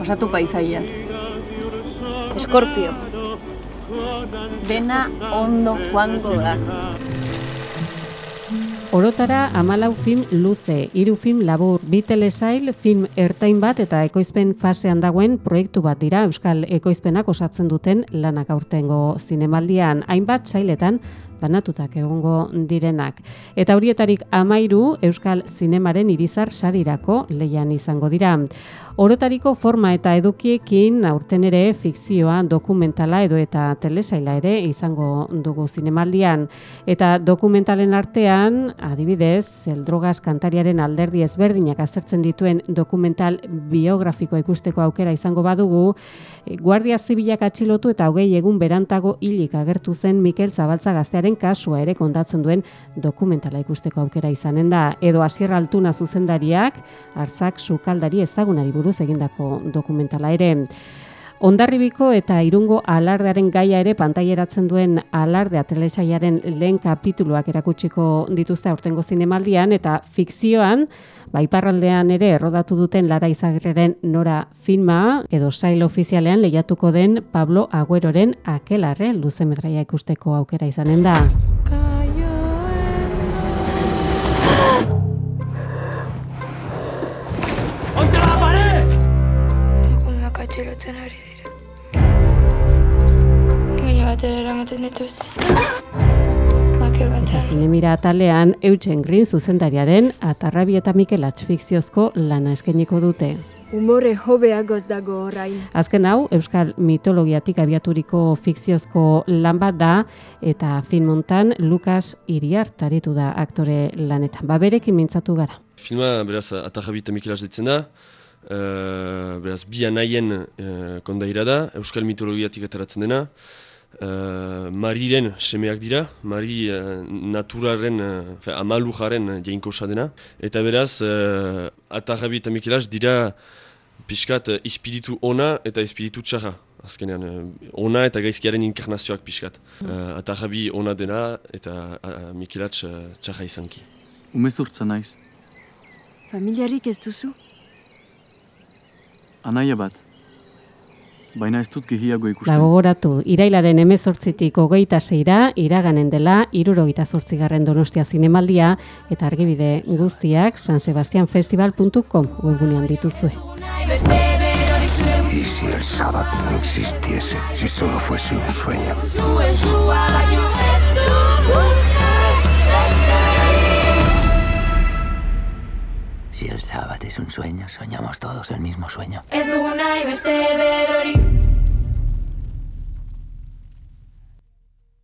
osatu paisaiaz. Eskorpio. Dena ondo joango da. Orotara amalau film luze, hiru film labur, bi telesail, film ertain bat eta ekoizpen fasean dagoen proiektu bat dira Euskal Ekoizpenak osatzen duten lanak aurtengo zinemaldian. Hainbat sailetan banatutak egongo direnak. Eta horietarik amairu Euskal Zinemaren irizar sarirako leian izango dira. Orotariko forma eta edukiekin aurten ere fikzioa, dokumentala edo eta telesaila ere izango dugu zinemaldian. Eta dokumentalen artean, adibidez, Eldrogaz kantariaren alderdi ezberdinak azertzen dituen dokumental biografiko ikusteko aukera izango badugu, Guardia Zibilak atxilotu eta hogei egun berantago hilik agertu zen Mikel Zabaltza gaztearen kasua ere kontatzen duen dokumentala ikusteko aukera izanen da. Edo Asier Altuna zuzendariak, arzak sukaldari ezagunari buruz egindako dokumentala ere. Ondarribiko eta irungo alardearen gaia ere pantaieratzen duen alardea telesaiaren lehen kapituluak erakutsiko dituzte aurtengo zinemaldian eta fikzioan, baiparraldean ere errodatu duten Lara Izagirreren nora filma edo sail ofizialean lehiatuko den Pablo Agüeroren akelarre luze metraia ikusteko aukera izanen da. Atxilotzen ari dira. Baina batera eramaten dituzte. Bat Zinemira atalean Eutzen Green zuzendariaren Atarrabi eta Mikel Atx fikziozko lana eskainiko dute. Umore hobeagoz dago orain. Azken hau, Euskal mitologiatik abiaturiko fikziozko lan bat da, eta film hontan Lukas Iriart aritu da aktore lanetan. Ba, berekin mintzatu gara. Filma, beraz, Atarrabi eta Mikel Atx ditzen da. Uh, beraz, bi anaien uh, kondaira da, Euskal mitologiatik ateratzen dena. Uh, Mariren semeak dira, Mari uh, naturaren, uh, fe, amalujaren jainkosa dena. Eta beraz, uh, Atarrabi eta Mikel Atx dira pixkat uh, espiritu ona eta espiritu txarra. Azkenean, uh, ona eta gaizkiaren inkarnazioak pixkat. Uh, Atarrabi ona dena eta uh, Mikel Atx uh, txarra izanki. Umezurtza naiz, Familiarik ez duzu? Anaia bat. Baina ez dut gehiago ikusten. gogoratu, irailaren emezortzitik hogeita zeira, iraganen dela, irurogeita zortzigarren donostia zinemaldia, eta argibide guztiak sansebastianfestival.com webgunean dituzue. ¿Y si el sábado no existiese? Si solo fuese un sueño. soñamos todos el mismo sueño.